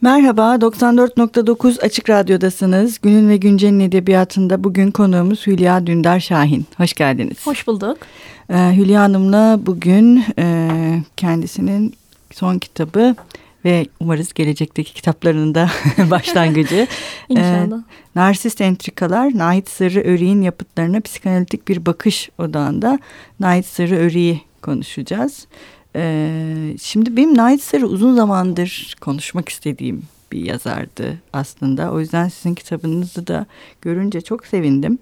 Merhaba, 94.9 Açık Radyo'dasınız. Günün ve Güncel'in edebiyatında bugün konuğumuz Hülya Dündar Şahin. Hoş geldiniz. Hoş bulduk. Ee, Hülya Hanım'la bugün e, kendisinin son kitabı ve umarız gelecekteki kitaplarının da başlangıcı. İnşallah. E, Narsist Entrikalar, Nahit Sırrı Öri'nin yapıtlarına psikanalitik bir bakış odağında Nahit Sırrı Öri'yi konuşacağız. Ee, şimdi benim Nait Sarı uzun zamandır konuşmak istediğim bir yazardı aslında. O yüzden sizin kitabınızı da görünce çok sevindim.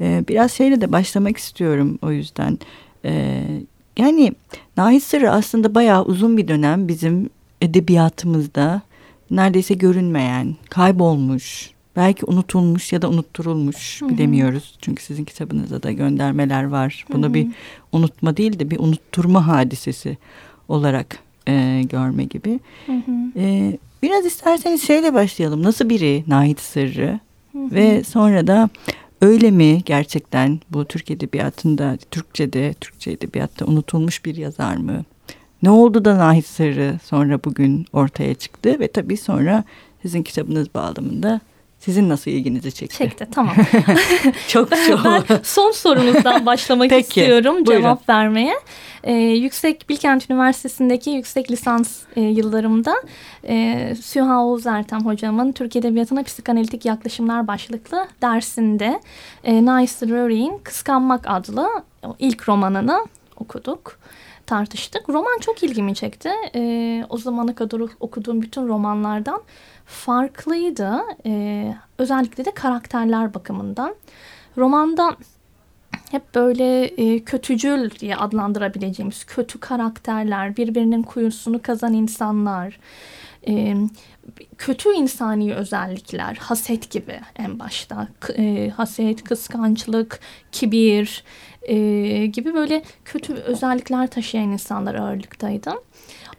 Ee, biraz şeyle de başlamak istiyorum o yüzden. Ee, yani Nahit Sarı aslında bayağı uzun bir dönem bizim edebiyatımızda neredeyse görünmeyen, kaybolmuş, belki unutulmuş ya da unutturulmuş Hı-hı. bilemiyoruz. Çünkü sizin kitabınızda da göndermeler var. Bunu Hı-hı. bir unutma değil de bir unutturma hadisesi olarak e, görme gibi. E, biraz isterseniz şeyle başlayalım. Nasıl biri Nahit Sırrı? Hı-hı. Ve sonra da öyle mi gerçekten bu Türk Edebiyatı'nda, Türkçe'de, Türkçe Edebiyatta unutulmuş bir yazar mı? Ne oldu da Nahit Sırrı sonra bugün ortaya çıktı ve tabii sonra sizin kitabınız bağlamında sizin nasıl ilginizi çekti? Çekti tamam. çok çok. ben son sorunuzdan başlamak Peki, istiyorum buyurun. cevap vermeye. Ee, Yüksek Bilkent Üniversitesi'ndeki yüksek lisans e, yıllarımda e, Süha Oğuz Ertem hocamın Türk Edebiyatı'na psikanalitik yaklaşımlar başlıklı dersinde e, Nice Rory'in Kıskanmak adlı ilk romanını okuduk tartıştık. Roman çok ilgimi çekti. E, o zamana kadar okuduğum bütün romanlardan farklıydı. E, özellikle de karakterler bakımından. Romanda hep böyle e, kötücül diye adlandırabileceğimiz kötü karakterler, birbirinin kuyusunu kazan insanlar, e, kötü insani özellikler, haset gibi en başta, e, haset, kıskançlık, kibir e, gibi böyle kötü özellikler taşıyan insanlar ağırlıktaydı.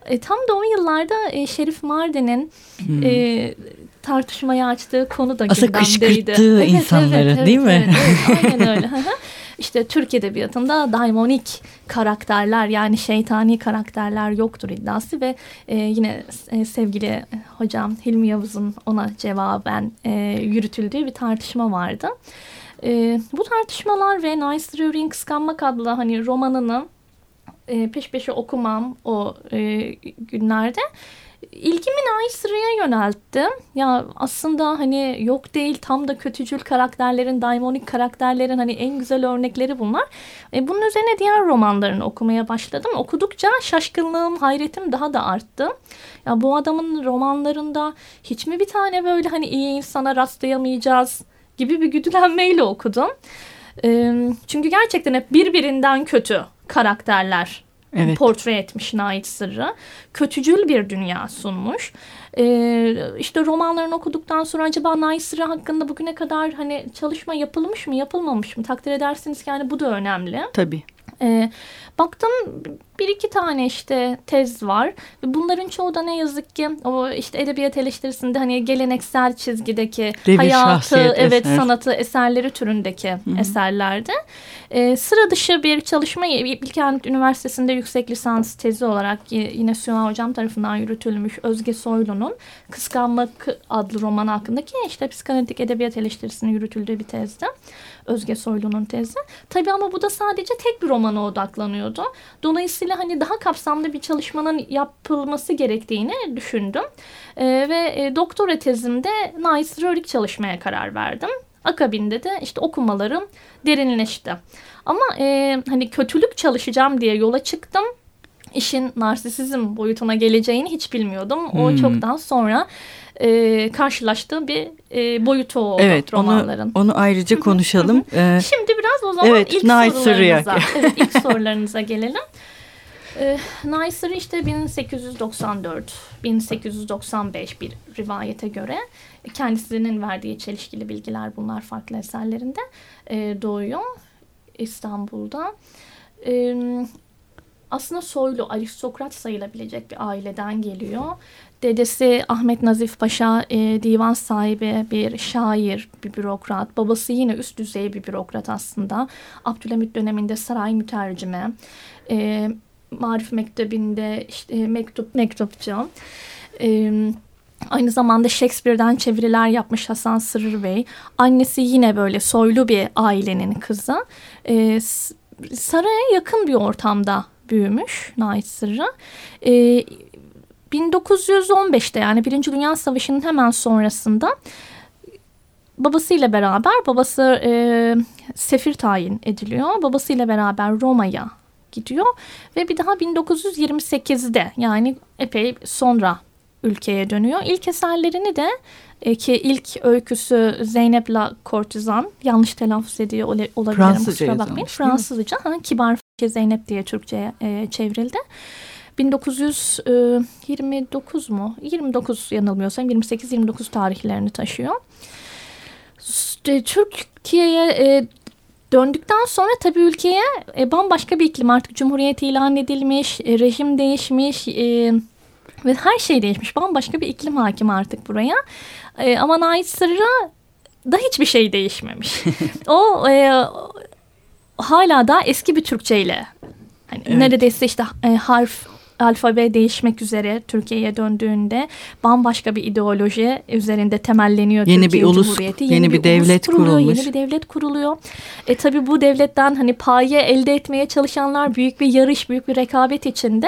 E, tam da o yıllarda e, Şerif Mardin'in hmm. e, tartışmayı açtığı konu da Aslında gündemdeydi. kışkırttığı evet, insanları evet, değil evet, mi? Evet, evet, aynen öyle. İşte Türk Edebiyatı'nda daimonik karakterler yani şeytani karakterler yoktur iddiası ve e, yine e, sevgili hocam Hilmi Yavuz'un ona cevaben e, yürütüldüğü bir tartışma vardı. E, bu tartışmalar ve Nice Drury'in Kıskanmak adlı hani romanını e, peş peşe okumam o e, günlerde ilgimi Sıra'ya yönelttim. Ya aslında hani yok değil tam da kötücül karakterlerin, daimonik karakterlerin hani en güzel örnekleri bunlar. E, bunun üzerine diğer romanlarını okumaya başladım. Okudukça şaşkınlığım, hayretim daha da arttı. Ya bu adamın romanlarında hiç mi bir tane böyle hani iyi insana rastlayamayacağız gibi bir güdülenmeyle okudum. E, çünkü gerçekten hep birbirinden kötü karakterler evet. portre etmiş Nait Sırrı. Kötücül bir dünya sunmuş. Ee, işte romanlarını okuduktan sonra acaba Nait Sırrı hakkında bugüne kadar hani çalışma yapılmış mı yapılmamış mı takdir edersiniz ki yani bu da önemli. Tabii. Ee, baktım bir iki tane işte tez var. Bunların çoğu da ne yazık ki o işte edebiyat eleştirisinde hani geleneksel çizgideki Devir hayatı, evet eser. sanatı eserleri türündeki Hı-hı. eserlerde. Ee, sıra dışı bir çalışma Bilkent Üniversitesi'nde yüksek lisans tezi olarak yine Süha Hocam tarafından yürütülmüş Özge Soylu'nun Kıskanmak adlı roman hakkındaki işte psikanalitik edebiyat eleştirisinin yürütüldüğü bir tezdi. Özge Soylu'nun tezi. Tabii ama bu da sadece tek bir romana odaklanıyordu. Dolayısıyla hani daha kapsamlı bir çalışmanın yapılması gerektiğini düşündüm. E, ve doktora tezimde Nice Rörik çalışmaya karar verdim. Akabinde de işte okumalarım derinleşti. Ama e, hani kötülük çalışacağım diye yola çıktım işin narsisizm boyutuna geleceğini hiç bilmiyordum. O hmm. çoktan sonra e, karşılaştığı bir e, boyutu oldu evet, romanların. Onu, onu ayrıca konuşalım. Ee, Şimdi biraz o zaman evet, ilk sorularınıza, evet, ilk sorularınıza gelelim. E, Neisser işte 1894-1895 bir rivayete göre kendisinin verdiği çelişkili bilgiler bunlar farklı eserlerinde e, doğuyor İstanbul'da. E, aslında soylu aristokrat sayılabilecek bir aileden geliyor. Dedesi Ahmet Nazif Paşa e, divan sahibi bir şair, bir bürokrat. Babası yine üst düzey bir bürokrat aslında. Abdülhamit döneminde saray mütercime. E, Marif Mektebi'nde işte mektup mektupçu. E, Aynı zamanda Shakespeare'den çeviriler yapmış Hasan Sırrı Bey. Annesi yine böyle soylu bir ailenin kızı. Ee, saraya yakın bir ortamda büyümüş Nait Sırrı. Ee, 1915'te yani Birinci Dünya Savaşı'nın hemen sonrasında babasıyla beraber babası e, sefir tayin ediliyor. Babasıyla beraber Roma'ya gidiyor ve bir daha 1928'de yani epey sonra ülkeye dönüyor. İlk eserlerini de e, ki ilk öyküsü Zeynep La Kortizan yanlış telaffuz ediyor olabilirim Fransızca kusura bakmayın. Fransızca ha, kibar Zeynep diye Türkçe'ye e, çevrildi. 1929 e, mu? 29 yanılmıyorsam 28-29 tarihlerini taşıyor. Türkiye'ye e, döndükten sonra tabii ülkeye e, bambaşka bir iklim artık cumhuriyet ilan edilmiş, e, rejim değişmiş e, ve her şey değişmiş. Bambaşka bir iklim hakim artık buraya. E, ama Nait Sırr'a da hiçbir şey değişmemiş. o e, hala da eski bir Türkçeyle hani evet. neredeyse işte e, harf alfabe değişmek üzere Türkiye'ye döndüğünde bambaşka bir ideoloji üzerinde temelleniyor yeni Türkiye bir ulus, Cumhuriyeti. Yeni, yeni bir, bir devlet kurulmuş. Yeni bir devlet kuruluyor. E tabii bu devletten hani paye elde etmeye çalışanlar büyük bir yarış, büyük bir rekabet içinde.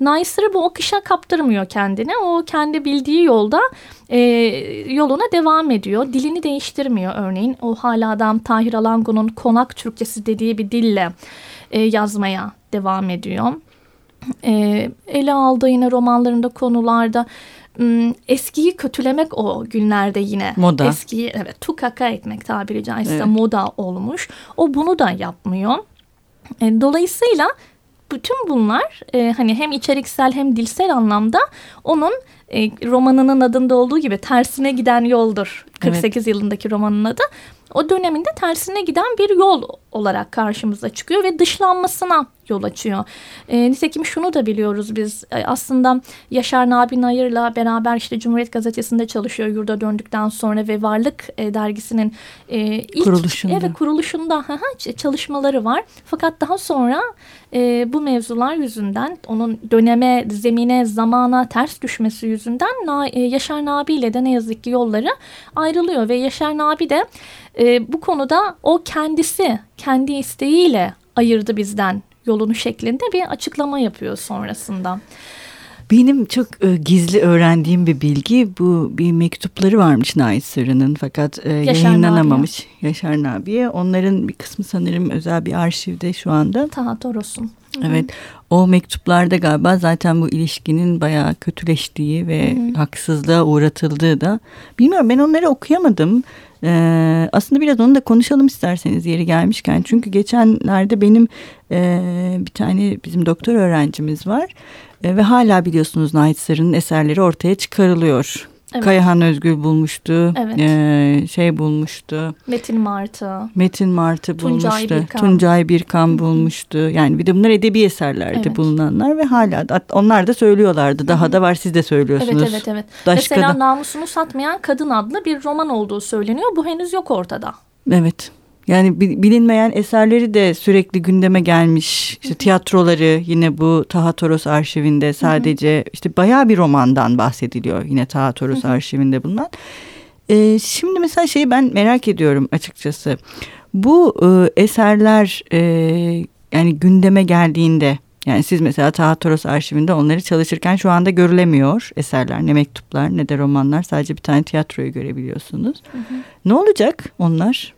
Naysır'ı bu akışa kaptırmıyor kendini. O kendi bildiği yolda e, yoluna devam ediyor. Dilini değiştirmiyor örneğin. O hala adam Tahir Alango'nun konak Türkçesi dediği bir dille e, yazmaya devam ediyor e, ele aldığı yine romanlarında konularda eskiyi kötülemek o günlerde yine. Moda. Eskiyi evet tukaka etmek tabiri caizse evet. moda olmuş. O bunu da yapmıyor. E, dolayısıyla bütün bunlar e, hani hem içeriksel hem dilsel anlamda onun e, romanının adında olduğu gibi tersine giden yoldur. 48 evet. yılındaki romanın adı o döneminde tersine giden bir yol olarak karşımıza çıkıyor ve dışlanmasına yol açıyor. E, nitekim şunu da biliyoruz biz e, aslında Yaşar Nabi Nayır'la beraber işte Cumhuriyet Gazetesi'nde çalışıyor yurda döndükten sonra ve Varlık e, dergisinin e, ilk kuruluşunda, evet, kuruluşunda çalışmaları var. Fakat daha sonra e, bu mevzular yüzünden onun döneme, zemine, zamana ters düşmesi yüzünden Na, e, Yaşar Nabi ile de ne yazık ki yolları ayrılıyor ve Yaşar Nabi de e, bu konuda o kendisi kendi isteğiyle ayırdı bizden yolunu şeklinde bir açıklama yapıyor sonrasında. Benim çok e, gizli öğrendiğim bir bilgi bu bir mektupları varmış Nait Sırrı'nın fakat e, yayınlanamamış Nabiye. Yaşar Nabi'ye. Onların bir kısmı sanırım özel bir arşivde şu anda. Taha Toros'un. Evet o mektuplarda galiba zaten bu ilişkinin bayağı kötüleştiği ve Hı -hı. haksızlığa uğratıldığı da bilmiyorum ben onları okuyamadım. Ee, aslında biraz onu da konuşalım isterseniz yeri gelmişken. Çünkü geçenlerde benim e, bir tane bizim doktor öğrencimiz var. E, ve hala biliyorsunuz Nait Sarı'nın eserleri ortaya çıkarılıyor. Evet. Kayahan Özgül bulmuştu. Evet. Ee, şey bulmuştu. Metin Martı. Metin Martı Tuncay bulmuştu. Birkan. Tuncay Birkan bulmuştu. Yani bir de bunlar edebi eserlerde evet. bulunanlar ve hala onlar da söylüyorlardı. Daha Hı -hı. da var siz de söylüyorsunuz. Evet evet evet. Başka Mesela. Namusunu Satmayan Kadın adlı bir roman olduğu söyleniyor. Bu henüz yok ortada. Evet. Yani bilinmeyen eserleri de sürekli gündeme gelmiş. İşte tiyatroları yine bu Taha Toros arşivinde sadece işte bayağı bir romandan bahsediliyor yine Taha Toros arşivinde bulunan. Ee, şimdi mesela şeyi ben merak ediyorum açıkçası. Bu e, eserler e, yani gündeme geldiğinde yani siz mesela Taha Toros arşivinde onları çalışırken şu anda görülemiyor eserler. Ne mektuplar ne de romanlar. Sadece bir tane tiyatroyu görebiliyorsunuz. Hı hı. Ne olacak onlar?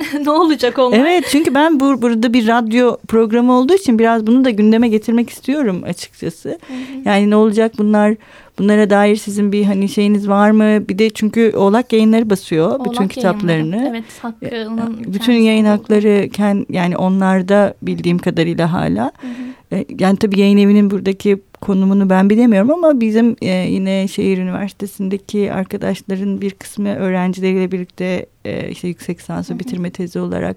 ne olacak onlar? Evet çünkü ben bur burada bir radyo programı olduğu için biraz bunu da gündeme getirmek istiyorum açıkçası. Hı hı. Yani ne olacak bunlar bunlara dair sizin bir hani şeyiniz var mı? Bir de çünkü Oğlak yayınları basıyor Oğlak bütün kitaplarını. Yayınları. Evet hakkının. Bütün yayın hakları kend, yani onlarda bildiğim kadarıyla hala. Hı hı. E, yani tabii yayın evinin buradaki konumunu ben bilemiyorum ama bizim e, yine şehir üniversitesindeki arkadaşların bir kısmı öğrencileriyle birlikte e, işte yüksek lisansı bitirme tezi olarak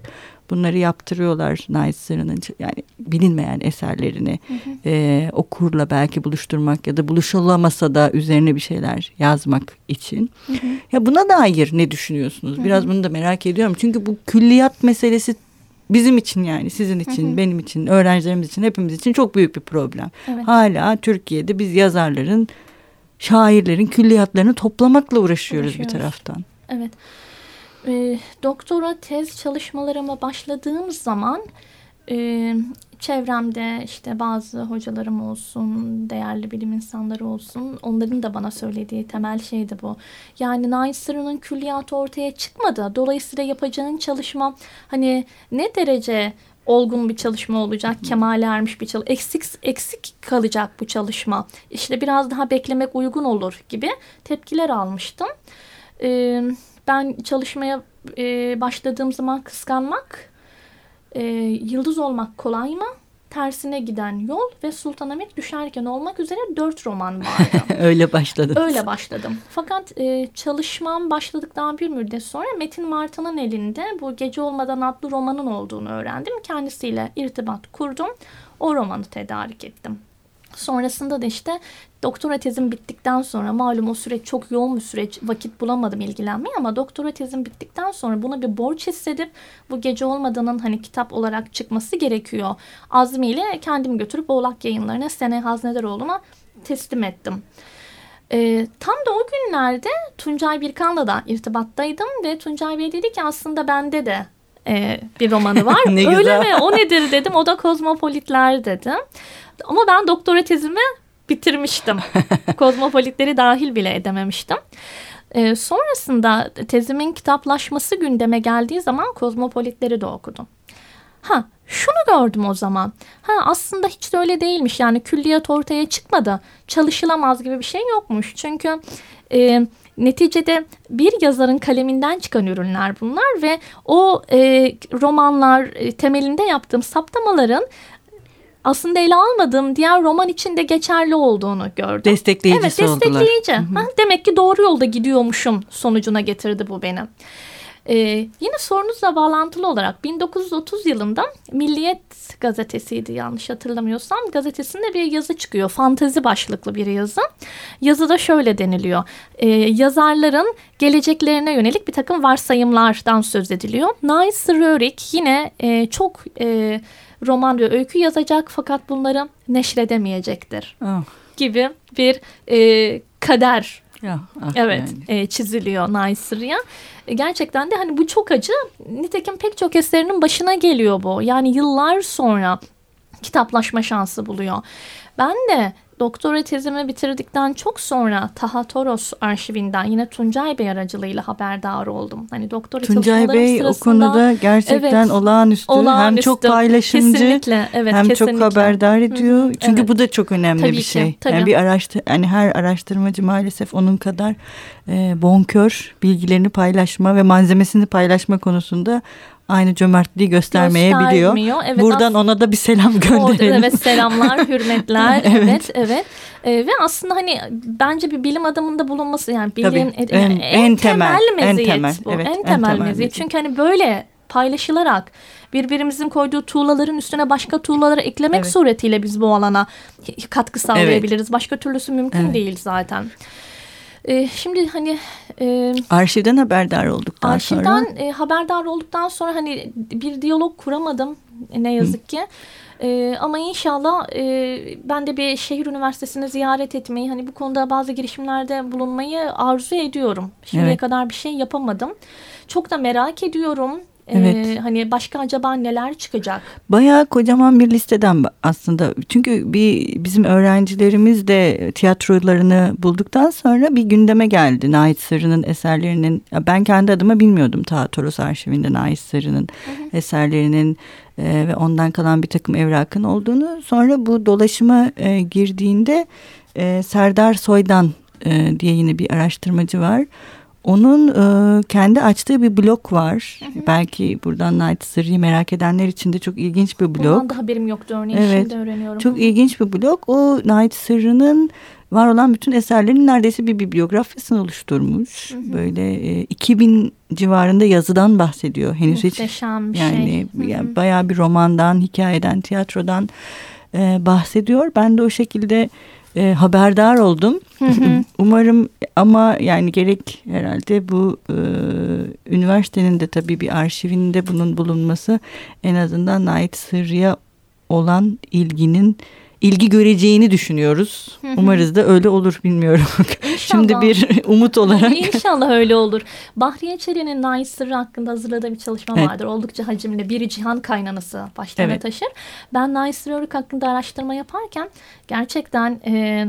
bunları yaptırıyorlar Naitsar'ın yani bilinmeyen eserlerini hı hı. E, okurla belki buluşturmak ya da buluşulamasa da üzerine bir şeyler yazmak için. Hı hı. Ya buna dair ne düşünüyorsunuz? Biraz hı hı. bunu da merak ediyorum. Çünkü bu külliyat meselesi bizim için yani sizin için, hı hı. benim için, öğrencilerimiz için, hepimiz için çok büyük bir problem. Evet. Hala Türkiye'de biz yazarların şairlerin külliyatlarını toplamakla uğraşıyoruz, uğraşıyoruz. bir taraftan. Evet. E, doktora tez çalışmalarıma başladığım zaman e, çevremde işte bazı hocalarım olsun, değerli bilim insanları olsun onların da bana söylediği temel şey de bu. Yani Neisser'ın külliyatı ortaya çıkmadı. Dolayısıyla yapacağın çalışma hani ne derece olgun bir çalışma olacak, kemale ermiş bir çalışma, eksik, eksik kalacak bu çalışma. İşte biraz daha beklemek uygun olur gibi tepkiler almıştım. Ee, ben çalışmaya e, başladığım zaman kıskanmak, e, yıldız olmak kolay mı? Tersine giden yol ve Sultanahmet düşerken olmak üzere dört roman vardı. Öyle başladım. Öyle başladım. Fakat e, çalışmam başladıktan bir müddet sonra Metin Martı'nın elinde bu Gece Olmadan adlı romanın olduğunu öğrendim. Kendisiyle irtibat kurdum. O romanı tedarik ettim. Sonrasında da işte doktora tezim bittikten sonra malum o süreç çok yoğun bir süreç vakit bulamadım ilgilenmeye ama doktora tezim bittikten sonra buna bir borç hissedip bu gece olmadanın hani kitap olarak çıkması gerekiyor. Azmiyle kendim götürüp Oğlak yayınlarına Sene Haznedaroğlu'na teslim ettim. E, tam da o günlerde Tuncay Birkan'la da irtibattaydım ve Tuncay Bey dedi ki aslında bende de e, bir romanı var. ne Öyle mi? O nedir dedim. O da Kozmopolitler dedim. Ama ben doktora tezimi bitirmiştim. Kozmopolitleri dahil bile edememiştim. Ee, sonrasında tezimin kitaplaşması gündeme geldiği zaman kozmopolitleri de okudum. Ha şunu gördüm o zaman. Ha aslında hiç de öyle değilmiş. Yani külliyat ortaya çıkmadı. Çalışılamaz gibi bir şey yokmuş. Çünkü e, neticede bir yazarın kaleminden çıkan ürünler bunlar ve o e, romanlar e, temelinde yaptığım saptamaların aslında ele almadığım diğer roman için de geçerli olduğunu gördüm. Destekleyicisi evet, destekleyici. Ha, demek ki doğru yolda gidiyormuşum sonucuna getirdi bu beni. Ee, yine sorunuzla bağlantılı olarak 1930 yılında Milliyet gazetesiydi yanlış hatırlamıyorsam gazetesinde bir yazı çıkıyor. Fantezi başlıklı bir yazı. Yazıda şöyle deniliyor. Ee, yazarların geleceklerine yönelik bir takım varsayımlardan söz ediliyor. Nice Röhrig yine e, çok... E, roman ve öykü yazacak fakat bunları neşredemeyecektir oh. gibi bir e, kader ah evet yani. e, çiziliyor Naysır'ya. E, gerçekten de hani bu çok acı. Nitekim pek çok eserinin başına geliyor bu. Yani yıllar sonra kitaplaşma şansı buluyor. Ben de doktora tezimi bitirdikten çok sonra Taha Toros arşivinden yine Tuncay Bey aracılığıyla haberdar oldum. Hani doktora Tuncay Bey o konuda gerçekten evet, olağanüstü. olağanüstü. Hem çok paylaşımcı kesinlikle, evet, hem kesinlikle. çok haberdar ediyor. Hı, Çünkü evet. bu da çok önemli tabii bir şey. Ki, tabii. Yani bir araştır yani her araştırmacı maalesef onun kadar e, bonkör bilgilerini paylaşma ve malzemesini paylaşma konusunda aynı cömertliği göstermeyebiliyor. Evet, Buradan ona da bir selam gönderelim. Evet selamlar, hürmetler. evet evet. evet. Ee, ve aslında hani bence bir bilim adamında bulunması yani bilim Tabii, en, en, en temel, temel meziyet en temel, bu. Evet, en, temel, en temel meziyet. meziyet. Çünkü hani böyle paylaşılarak birbirimizin koyduğu tuğlaların üstüne başka tuğlaları eklemek evet. suretiyle biz bu alana katkı sağlayabiliriz. Evet. Başka türlüsü mümkün evet. değil zaten. E, şimdi hani e, arşivden haberdar olduktan arşivden, sonra arşivden e, haberdar olduktan sonra hani bir diyalog kuramadım ne yazık ki. E, ama inşallah e, ben de bir şehir üniversitesini ziyaret etmeyi hani bu konuda bazı girişimlerde bulunmayı arzu ediyorum. Şimdiye evet. kadar bir şey yapamadım. Çok da merak ediyorum. Evet. Ee, hani başka acaba neler çıkacak? Bayağı kocaman bir listeden aslında. Çünkü bir bizim öğrencilerimiz de tiyatrolarını bulduktan sonra bir gündeme geldi. Nait Sarı'nın eserlerinin. Ben kendi adıma bilmiyordum ta Toros arşivinde Nait Sarı'nın eserlerinin e, ve ondan kalan bir takım evrakın olduğunu. Sonra bu dolaşıma e, girdiğinde e, Serdar Soydan e, diye yine bir araştırmacı var. Onun e, kendi açtığı bir blog var. Hı hı. Belki buradan Night Sırrı'yı merak edenler için de çok ilginç bir blog. Bundan da haberim yoktu örneğin evet. şimdi öğreniyorum. Çok ilginç bir blog. O Night Sırrı'nın var olan bütün eserlerin neredeyse bir bibliografyasını oluşturmuş. Hı hı. Böyle e, 2000 civarında yazıdan bahsediyor. Henüz Muhteşem hiç bir yani, şey. Hı hı. yani bayağı bir romandan, hikayeden, tiyatrodan e, bahsediyor. Ben de o şekilde e, haberdar oldum. Hı hı. Umarım ama yani gerek herhalde bu e, üniversitenin de tabii bir arşivinde bunun bulunması en azından Night Sırrı'ya olan ilginin ilgi göreceğini düşünüyoruz. Umarız da öyle olur bilmiyorum. Şimdi bir umut olarak. İnşallah öyle olur. Bahriye Çelik'in Nais Sırrı hakkında hazırladığı bir çalışma evet. vardır. Oldukça hacimli bir cihan kaynanası başlarına evet. taşır. Ben Nais Sırrı hakkında araştırma yaparken gerçekten... E,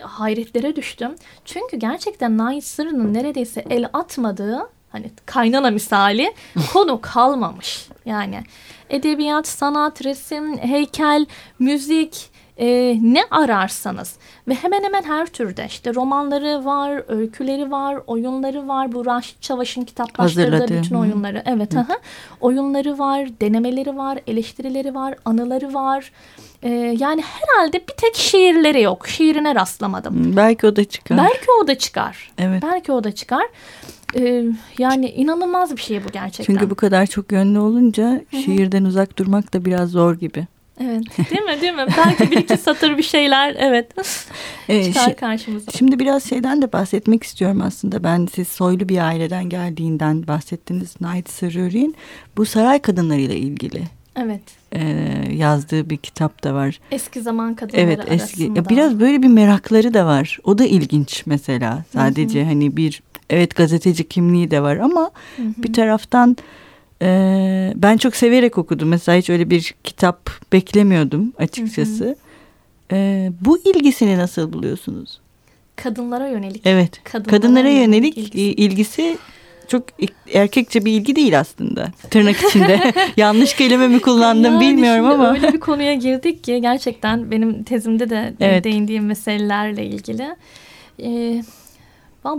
hayretlere düştüm. Çünkü gerçekten Nait Sırrı'nın neredeyse el atmadığı hani kaynana misali konu kalmamış. Yani edebiyat, sanat, resim, heykel, müzik e, ne ararsanız ve hemen hemen her türde işte romanları var, öyküleri var, oyunları var. Bu Raşit Çavuş'un kitaplaştırdığı Hazırladı. bütün oyunları. Evet, Hı. Aha. oyunları var, denemeleri var, eleştirileri var, anıları var. Ee, yani herhalde bir tek şiirleri yok. Şiirine rastlamadım. Belki o da çıkar. Belki o da çıkar. Evet. Belki o da çıkar. Ee, yani inanılmaz bir şey bu gerçekten. Çünkü bu kadar çok yönlü olunca Hı-hı. şiirden uzak durmak da biraz zor gibi. Evet değil mi değil mi? Belki bir iki satır bir şeyler evet ee, çıkar karşımıza. Şimdi biraz şeyden de bahsetmek istiyorum aslında. Ben siz soylu bir aileden geldiğinden bahsettiniz. Night Sırrı'nın bu saray kadınlarıyla ilgili. Evet. E, yazdığı bir kitap da var. Eski zaman kadınları evet, eski, arasında. Ya biraz böyle bir merakları da var. O da ilginç mesela. Sadece Hı-hı. hani bir evet gazeteci kimliği de var ama Hı-hı. bir taraftan e, ben çok severek okudum. Mesela hiç öyle bir kitap beklemiyordum açıkçası. E, bu ilgisini nasıl buluyorsunuz? Kadınlara yönelik. Evet. Kadınlara, kadınlara yönelik, ilgisi. ilgisi çok erkekçe bir ilgi değil aslında. Tırnak içinde. Yanlış kelime mi kullandım yani bilmiyorum ama. Öyle bir konuya girdik ki gerçekten benim tezimde de evet. değindiğim meselelerle ilgili. Ee,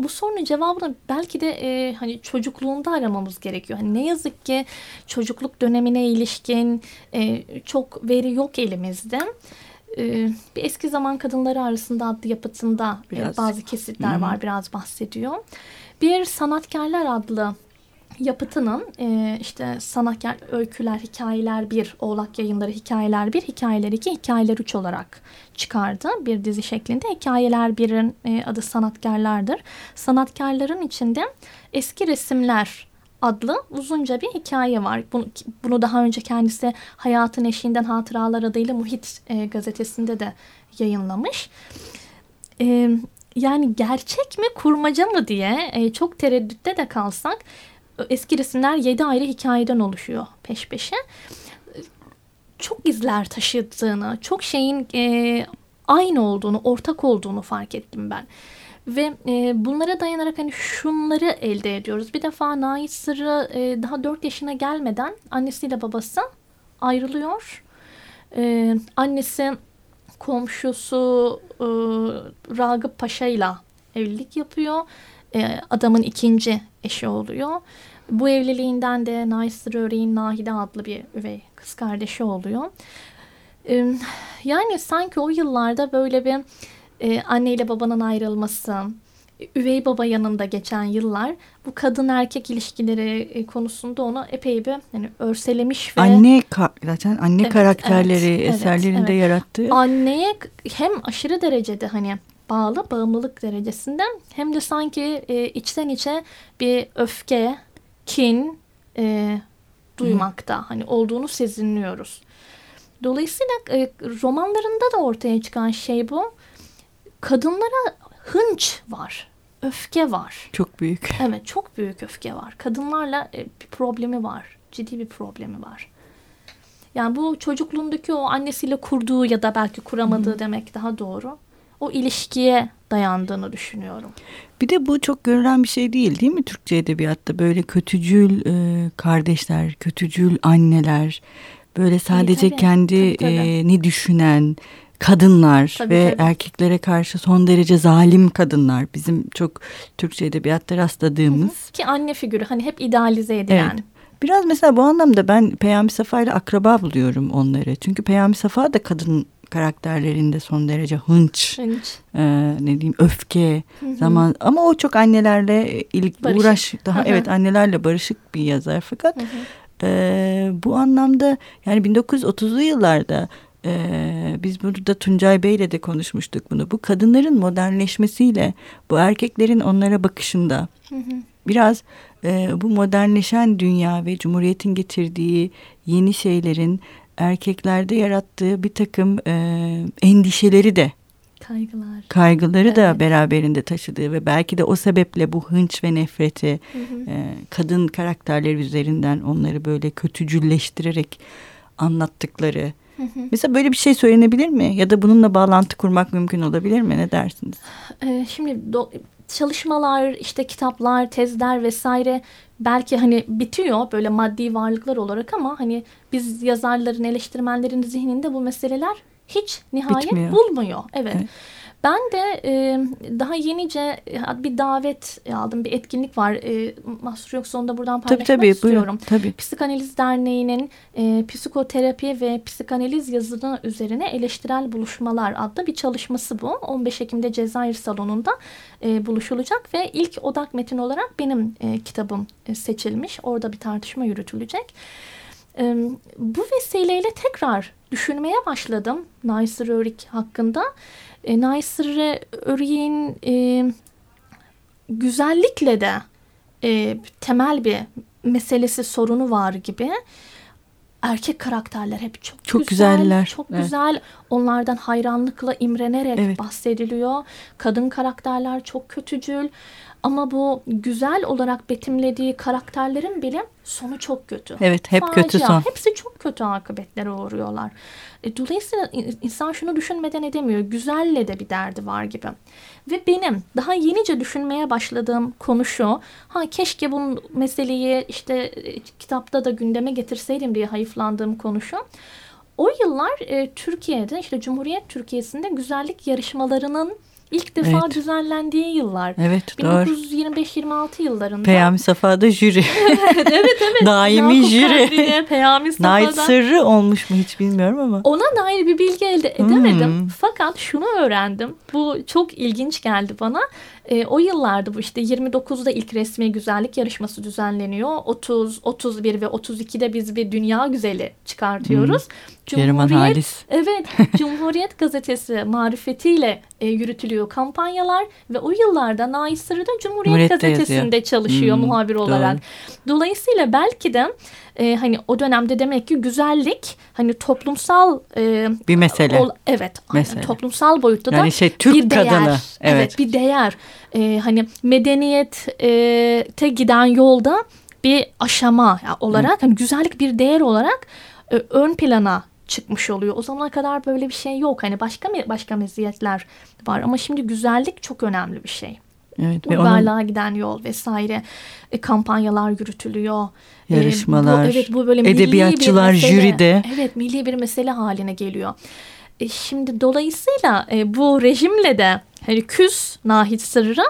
bu sorunun cevabını belki de e, hani çocukluğunda aramamız gerekiyor. Hani ne yazık ki çocukluk dönemine ilişkin e, çok veri yok elimizde. E, bir eski zaman kadınları arasında adlı yapıtında e, biraz. bazı kesitler Hı-hı. var biraz bahsediyor. Bir sanatkarlar adlı yapıtının e, işte sanatkar öyküler, hikayeler bir, Oğlak yayınları hikayeler bir, hikayeler iki, hikayeler üç olarak çıkardı. Bir dizi şeklinde. Hikayeler birin e, adı sanatkarlardır. Sanatkarların içinde eski resimler adlı uzunca bir hikaye var. Bunu, bunu daha önce kendisi Hayatın Eşiğinden Hatıralar adıyla Muhit e, gazetesinde de yayınlamış. E, yani gerçek mi kurmaca mı diye e, çok tereddütte de kalsak eski resimler yedi ayrı hikayeden oluşuyor peş peşe. Çok izler taşıdığını, çok şeyin e, aynı olduğunu, ortak olduğunu fark ettim ben. Ve e, bunlara dayanarak hani şunları elde ediyoruz. Bir defa Nait Sırrı e, daha dört yaşına gelmeden annesiyle babası ayrılıyor. E, annesi komşusu e, Ragıp Paşa ile evlilik yapıyor. E, adamın ikinci eşi oluyor. Bu evliliğinden de Nice Röre'in Nahide adlı bir üvey kız kardeşi oluyor. Yani sanki o yıllarda böyle bir e, anneyle babanın ayrılması, üvey baba yanında geçen yıllar bu kadın erkek ilişkileri e, konusunda onu epey bir hani örselemiş ve anne zaten anne evet, karakterleri evet, eserlerinde evet, evet. yarattığı anneye hem aşırı derecede hani bağlı bağımlılık derecesinden hem de sanki e, içten içe bir öfke, kin e, duymakta Hı. hani olduğunu sezinliyoruz. Dolayısıyla e, romanlarında da ortaya çıkan şey bu. Kadınlara hınç var, öfke var. Çok büyük. Evet, çok büyük öfke var. Kadınlarla e, bir problemi var, ciddi bir problemi var. Yani bu çocukluğundaki o annesiyle kurduğu ya da belki kuramadığı Hı. demek daha doğru o ilişkiye dayandığını düşünüyorum. Bir de bu çok görülen bir şey değil değil mi Türkçe edebiyatta? Böyle kötücül e, kardeşler, kötücül anneler, böyle sadece tabii, tabii, kendi tabii, tabii. E, ne düşünen kadınlar tabii, ve tabii. erkeklere karşı son derece zalim kadınlar. Bizim çok Türkçe edebiyatta rastladığımız. Hı hı. Ki anne figürü hani hep idealize edilen. Evet. Biraz mesela bu anlamda ben Peyami Safa ile akraba buluyorum onları. Çünkü Peyami Safa da kadın karakterlerinde son derece hınç, hınç. E, ne diyeyim öfke hı hı. zaman ama o çok annelerle ilk barışık. uğraş daha hı hı. evet annelerle barışık bir yazar fakat hı hı. E, bu anlamda yani 1930'lu yıllarda ee, biz burada Tuncay Bey'le de konuşmuştuk bunu. Bu kadınların modernleşmesiyle bu erkeklerin onlara bakışında hı hı. biraz e, bu modernleşen dünya ve Cumhuriyet'in getirdiği yeni şeylerin erkeklerde yarattığı bir takım e, endişeleri de kaygılar kaygıları evet. da beraberinde taşıdığı ve belki de o sebeple bu hınç ve nefreti hı hı. E, kadın karakterleri üzerinden onları böyle kötücülleştirerek anlattıkları. Hı hı. Mesela böyle bir şey söylenebilir mi? Ya da bununla bağlantı kurmak mümkün olabilir mi? Ne dersiniz? Ee, şimdi çalışmalar, işte kitaplar, tezler vesaire belki hani bitiyor böyle maddi varlıklar olarak ama hani biz yazarların, eleştirmenlerin zihninde bu meseleler hiç nihayet Bitmiyor. bulmuyor. Evet. evet. Ben de e, daha yenice e, bir davet aldım. Bir etkinlik var. E, mahsur yoksa onu da buradan paylaşmak tabii, tabii, istiyorum. Buyurun, tabii. Psikanaliz Derneği'nin e, psikoterapi ve psikanaliz yazılı üzerine eleştirel buluşmalar adlı bir çalışması bu. 15 Ekim'de Cezayir Salonu'nda e, buluşulacak ve ilk odak metin olarak benim e, kitabım e, seçilmiş. Orada bir tartışma yürütülecek. E, bu vesileyle tekrar düşünmeye başladım Naysır Örik hakkında. E, Naysır Örik'in e, güzellikle de e, temel bir meselesi sorunu var gibi. Erkek karakterler hep çok, çok güzel, güzeller. Çok evet. güzel. Onlardan hayranlıkla imrenerek evet. bahsediliyor. Kadın karakterler çok kötücül. Ama bu güzel olarak betimlediği karakterlerin bile sonu çok kötü. Evet hep Facia. kötü son. Hepsi çok kötü akıbetlere uğruyorlar. E, dolayısıyla insan şunu düşünmeden edemiyor. Güzelle de bir derdi var gibi. Ve benim daha yenice düşünmeye başladığım konu şu. Ha keşke bu meseleyi işte e, kitapta da gündeme getirseydim diye hayıflandığım konu şu. O yıllar e, Türkiye'de işte Cumhuriyet Türkiye'sinde güzellik yarışmalarının ilk defa evet. düzenlendiği yıllar. Evet 1925-26 yıllarında. Peyami Safa'da jüri. evet evet evet. Daimi Yakup jüri. Peyami Safa'da. Night sırrı olmuş mu hiç bilmiyorum ama. Ona dair bir bilgi elde edemedim. Hmm. Fakat şunu öğrendim. Bu çok ilginç geldi bana. E, o yıllarda bu işte 29'da ilk resmi güzellik yarışması düzenleniyor. 30, 31 ve 32'de biz bir dünya güzeli çıkartıyoruz. Hmm. Cumhuriyet, Halis. Evet, Cumhuriyet gazetesi marifetiyle e, yürütülüyor kampanyalar ve o yıllarda Sırrı da Cumhuriyet Cumhuriyet'te gazetesinde yazıyor. çalışıyor hmm, muhabir olarak. Doğru. Dolayısıyla belki de e, hani o dönemde demek ki güzellik hani toplumsal e, bir mesele. Ol, evet, mesele. toplumsal boyutta yani da şey, Türk bir değer. Kadını. Evet. evet, bir değer. E, hani medeniyete giden yolda bir aşama olarak hani güzellik bir değer olarak e, ön plana çıkmış oluyor. O zamana kadar böyle bir şey yok. Hani başka başka meziyetler var ama şimdi güzellik çok önemli bir şey. Evet, ve onun... giden yol vesaire e, kampanyalar yürütülüyor. Yarışmalar. E, bu, evet bu böyle edebiyatçılar mesele, jüride. Evet milli bir mesele haline geliyor. E, şimdi dolayısıyla e, bu rejimle de hani küs Nahit Sırrı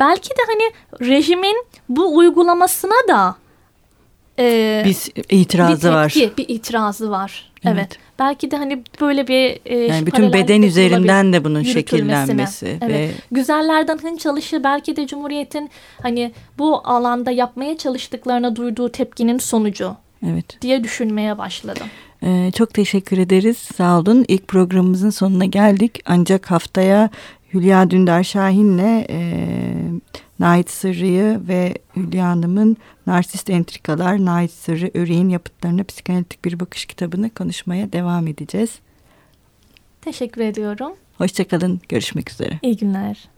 belki de hani rejimin bu uygulamasına da e, bir itirazı bir tepki, var. Bir itirazı var. Evet. evet. Belki de hani böyle bir e, yani bütün beden üzerinden de bunun şekillenmesi evet. ve güzellerden hın çalışı belki de Cumhuriyet'in hani bu alanda yapmaya çalıştıklarına duyduğu tepkinin sonucu. Evet. diye düşünmeye başladım. Ee, çok teşekkür ederiz. Sağ olun. İlk programımızın sonuna geldik. Ancak haftaya Hülya Dündar Şahin'le e, Nait Sırrı'yı ve Hülya Hanım'ın Narsist Entrikalar, Nait Sırrı, Öreğin yapıtlarına psikanalitik bir bakış kitabını konuşmaya devam edeceğiz. Teşekkür ediyorum. Hoşçakalın. Görüşmek üzere. İyi günler.